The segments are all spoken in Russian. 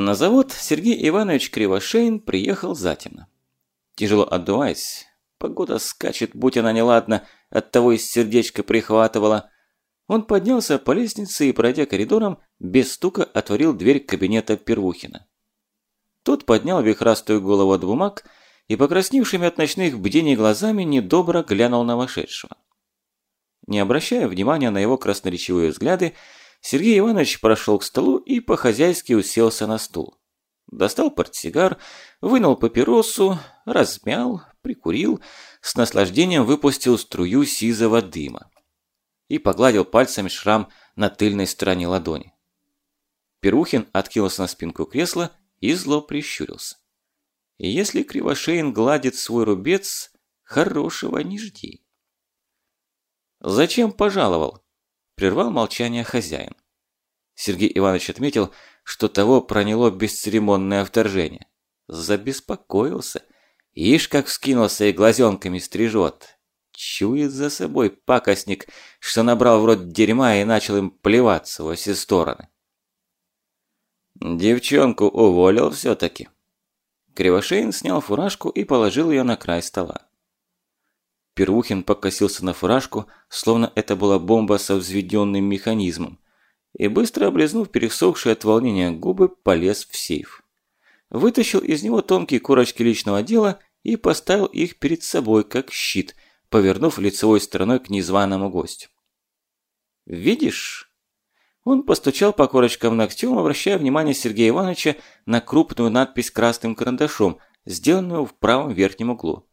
На завод Сергей Иванович Кривошеин приехал затемно. Тяжело отдуваясь, погода скачет, будь она неладна, оттого из сердечка прихватывала. Он поднялся по лестнице и, пройдя коридором, без стука отворил дверь кабинета Первухина. Тот поднял вихрастую голову от бумаг и, покрасневшими от ночных бдений глазами, недобро глянул на вошедшего. Не обращая внимания на его красноречивые взгляды, Сергей Иванович прошел к столу и по-хозяйски уселся на стул. Достал портсигар, вынул папиросу, размял, прикурил, с наслаждением выпустил струю сизого дыма и погладил пальцами шрам на тыльной стороне ладони. Перухин откинулся на спинку кресла и зло прищурился. если Кривошеин гладит свой рубец, хорошего не жди. «Зачем пожаловал?» – прервал молчание хозяин. Сергей Иванович отметил, что того проняло бесцеремонное вторжение. Забеспокоился. Ишь, как вскинулся и глазенками стрижет. Чует за собой пакостник, что набрал в рот дерьма и начал им плеваться во все стороны. Девчонку уволил все-таки. Кривошеин снял фуражку и положил ее на край стола. Первухин покосился на фуражку, словно это была бомба со взведенным механизмом, и быстро облизнув пересохшие от волнения губы, полез в сейф. Вытащил из него тонкие корочки личного дела и поставил их перед собой, как щит, повернув лицевой стороной к незваному гостю. «Видишь?» Он постучал по корочкам ногтем, обращая внимание Сергея Ивановича на крупную надпись красным карандашом, сделанную в правом верхнем углу.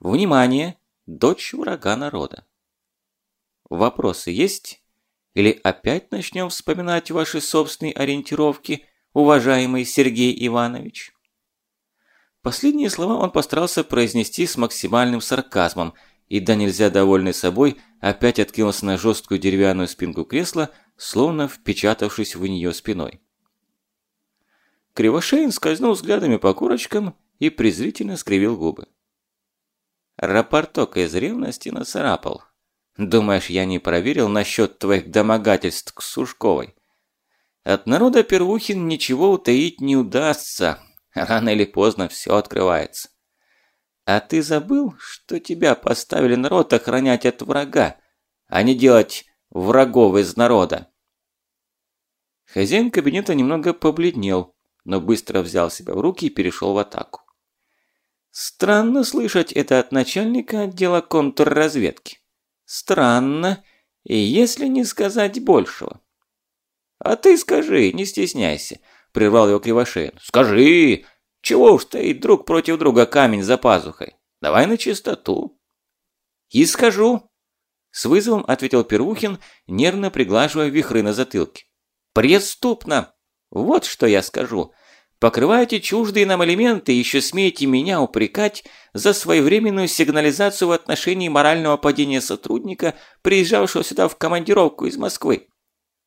«Внимание! Дочь врага народа!» «Вопросы есть?» Или опять начнем вспоминать ваши собственные ориентировки, уважаемый Сергей Иванович?» Последние слова он постарался произнести с максимальным сарказмом, и да нельзя довольный собой, опять откинулся на жесткую деревянную спинку кресла, словно впечатавшись в нее спиной. Кривошеин скользнул взглядами по курочкам и презрительно скривил губы. Рапорток из ревности нацарапал. Думаешь, я не проверил насчет твоих домогательств к Сушковой? От народа Первухин ничего утаить не удастся. Рано или поздно все открывается. А ты забыл, что тебя поставили народ охранять от врага, а не делать врагов из народа? Хозяин кабинета немного побледнел, но быстро взял себя в руки и перешел в атаку. Странно слышать это от начальника отдела контрразведки. Странно, если не сказать большего. А ты скажи, не стесняйся, прервал его Кривошеин. Скажи, чего уж стоит друг против друга камень за пазухой? Давай на чистоту. И скажу. С вызовом ответил Первухин, нервно приглаживая вихры на затылке. Преступно. Вот что я скажу. Покрываете чуждые нам элементы и еще смеете меня упрекать за своевременную сигнализацию в отношении морального падения сотрудника, приезжавшего сюда в командировку из Москвы.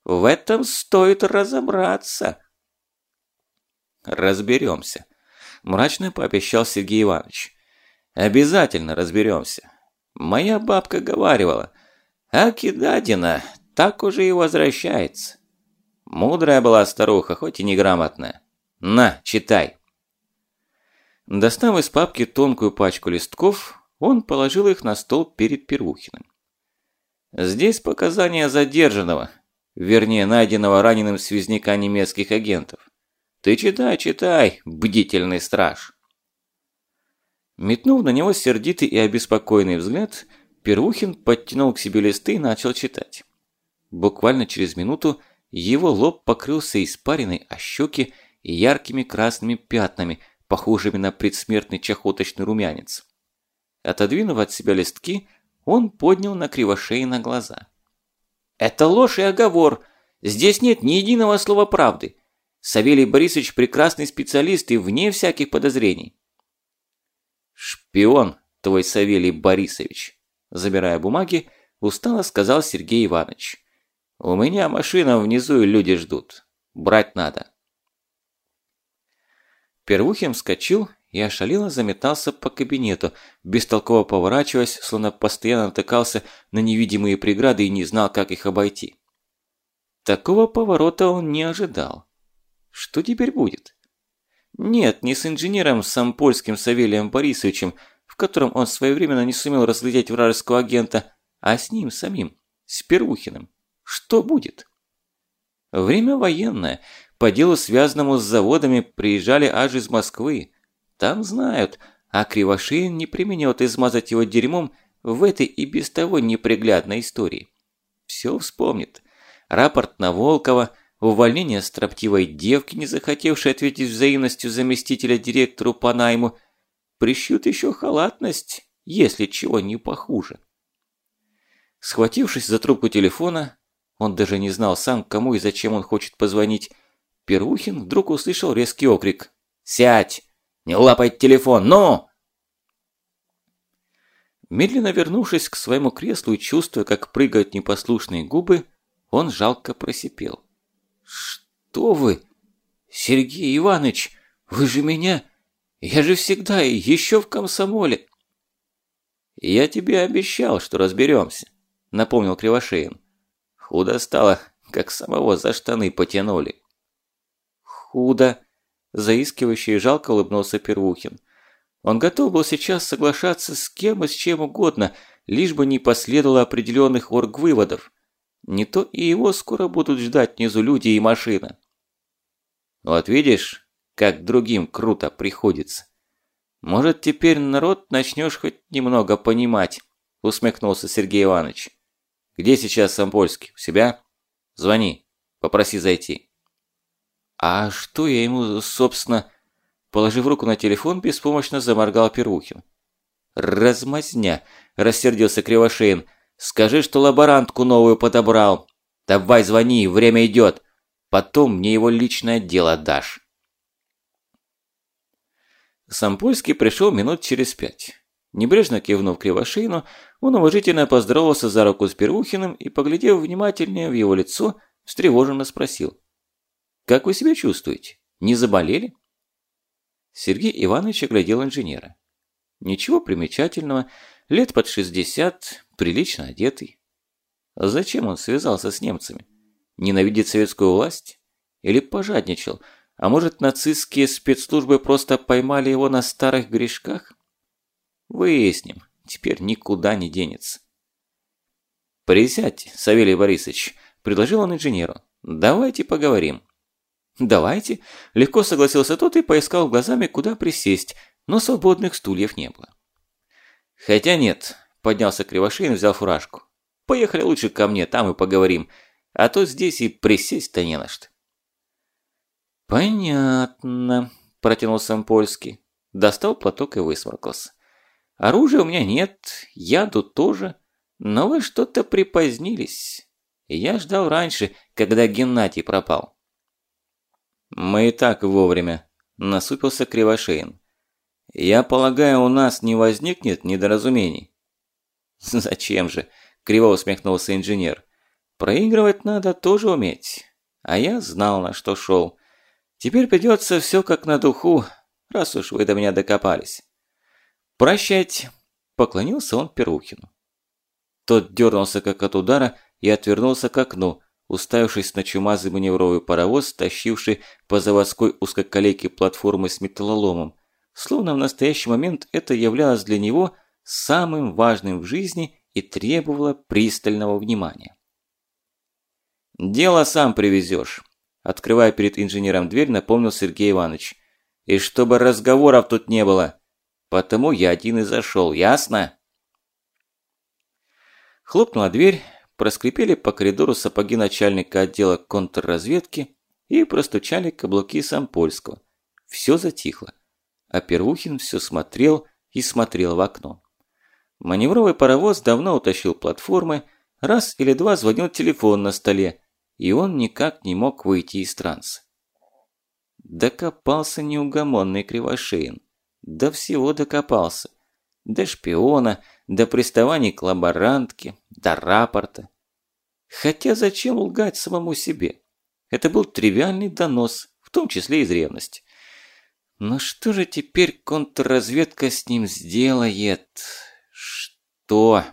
В этом стоит разобраться. Разберемся, мрачно пообещал Сергей Иванович. Обязательно разберемся. Моя бабка говаривала, а кидадина так уже и возвращается. Мудрая была старуха, хоть и неграмотная. На, читай!» Достав из папки тонкую пачку листков, он положил их на стол перед Первухиным. «Здесь показания задержанного, вернее, найденного раненым связняка немецких агентов. Ты читай, читай, бдительный страж!» Метнув на него сердитый и обеспокоенный взгляд, Первухин подтянул к себе листы и начал читать. Буквально через минуту его лоб покрылся испариной, а щеки и яркими красными пятнами, похожими на предсмертный чахоточный румянец. Отодвинув от себя листки, он поднял на кривошеина глаза. «Это ложь и оговор. Здесь нет ни единого слова правды. Савелий Борисович прекрасный специалист и вне всяких подозрений». «Шпион твой Савелий Борисович», забирая бумаги, устало сказал Сергей Иванович. «У меня машина внизу и люди ждут. Брать надо». Первухин вскочил и ошалело заметался по кабинету, бестолково поворачиваясь, словно постоянно натыкался на невидимые преграды и не знал, как их обойти. Такого поворота он не ожидал. Что теперь будет? Нет, не с инженером Сампольским Савелием Борисовичем, в котором он своевременно не сумел разглядеть вражеского агента, а с ним самим, с Первухиным. Что будет? Время военное. По делу, связанному с заводами, приезжали аж из Москвы. Там знают, а Кривошеин не применет измазать его дерьмом в этой и без того неприглядной истории. Все вспомнит. Рапорт на Волкова, увольнение строптивой девки, не захотевшей ответить взаимностью заместителя директору по найму, прищут еще халатность, если чего не похуже. Схватившись за трубку телефона, он даже не знал сам, кому и зачем он хочет позвонить, Перухин вдруг услышал резкий окрик. «Сядь! Не лапай телефон, ну!» Медленно вернувшись к своему креслу и чувствуя, как прыгают непослушные губы, он жалко просипел. «Что вы? Сергей Иванович, вы же меня... Я же всегда и еще в комсомоле!» «Я тебе обещал, что разберемся», — напомнил Кривошеин. «Худо стало, как самого за штаны потянули». «Худо», – заискивающе и жалко улыбнулся Первухин. Он готов был сейчас соглашаться с кем и с чем угодно, лишь бы не последовало определенных оргвыводов. Не то и его скоро будут ждать внизу люди и машина. Вот видишь, как другим круто приходится. Может, теперь народ начнешь хоть немного понимать, усмехнулся Сергей Иванович. Где сейчас Сампольский? У себя? Звони, попроси зайти. А что я ему, собственно... Положив руку на телефон, беспомощно заморгал Первухин. «Размазня!» – рассердился Кривошеин. «Скажи, что лаборантку новую подобрал. Давай звони, время идет. Потом мне его личное дело дашь». Сампольский пришел минут через пять. Небрежно кивнув Кривошеину, он уважительно поздоровался за руку с Первухиным и, поглядев внимательнее в его лицо, встревоженно спросил. «Как вы себя чувствуете? Не заболели?» Сергей Иванович оглядел инженера. Ничего примечательного, лет под 60, прилично одетый. Зачем он связался с немцами? Ненавидит советскую власть? Или пожадничал? А может, нацистские спецслужбы просто поймали его на старых грешках? Выясним. Теперь никуда не денется. «Присядьте, Савелий Борисович», – предложил он инженеру. «Давайте поговорим». «Давайте», – легко согласился тот и поискал глазами, куда присесть, но свободных стульев не было. «Хотя нет», – поднялся Кривошеин взял фуражку. «Поехали лучше ко мне, там и поговорим, а то здесь и присесть-то не на что». «Понятно», – протянул Сампольский. Достал платок и высморкался. «Оружия у меня нет, яду тоже, но вы что-то припозднились. Я ждал раньше, когда Геннадий пропал». «Мы и так вовремя», – насупился Кривошеин. «Я полагаю, у нас не возникнет недоразумений?» «Зачем же?» – криво усмехнулся инженер. «Проигрывать надо тоже уметь. А я знал, на что шел. Теперь придется все как на духу, раз уж вы до меня докопались». «Прощайте», – поклонился он Перухину. Тот дернулся как от удара и отвернулся к окну, уставившись на чумазый маневровый паровоз, тащивший по заводской узкоколейке платформы с металлоломом, словно в настоящий момент это являлось для него самым важным в жизни и требовало пристального внимания. «Дело сам привезешь», – открывая перед инженером дверь, напомнил Сергей Иванович. «И чтобы разговоров тут не было, потому я один и зашел, ясно?» Хлопнула дверь, проскрипели по коридору сапоги начальника отдела контрразведки и простучали каблуки Сампольского. Все затихло, а Первухин все смотрел и смотрел в окно. Маневровый паровоз давно утащил платформы, раз или два звонил телефон на столе, и он никак не мог выйти из транса. Докопался неугомонный Кривошеин. До всего докопался. До шпиона, до приставаний к лаборантке, до рапорта. Хотя зачем лгать самому себе? Это был тривиальный донос, в том числе из ревности. Но что же теперь контрразведка с ним сделает? Что?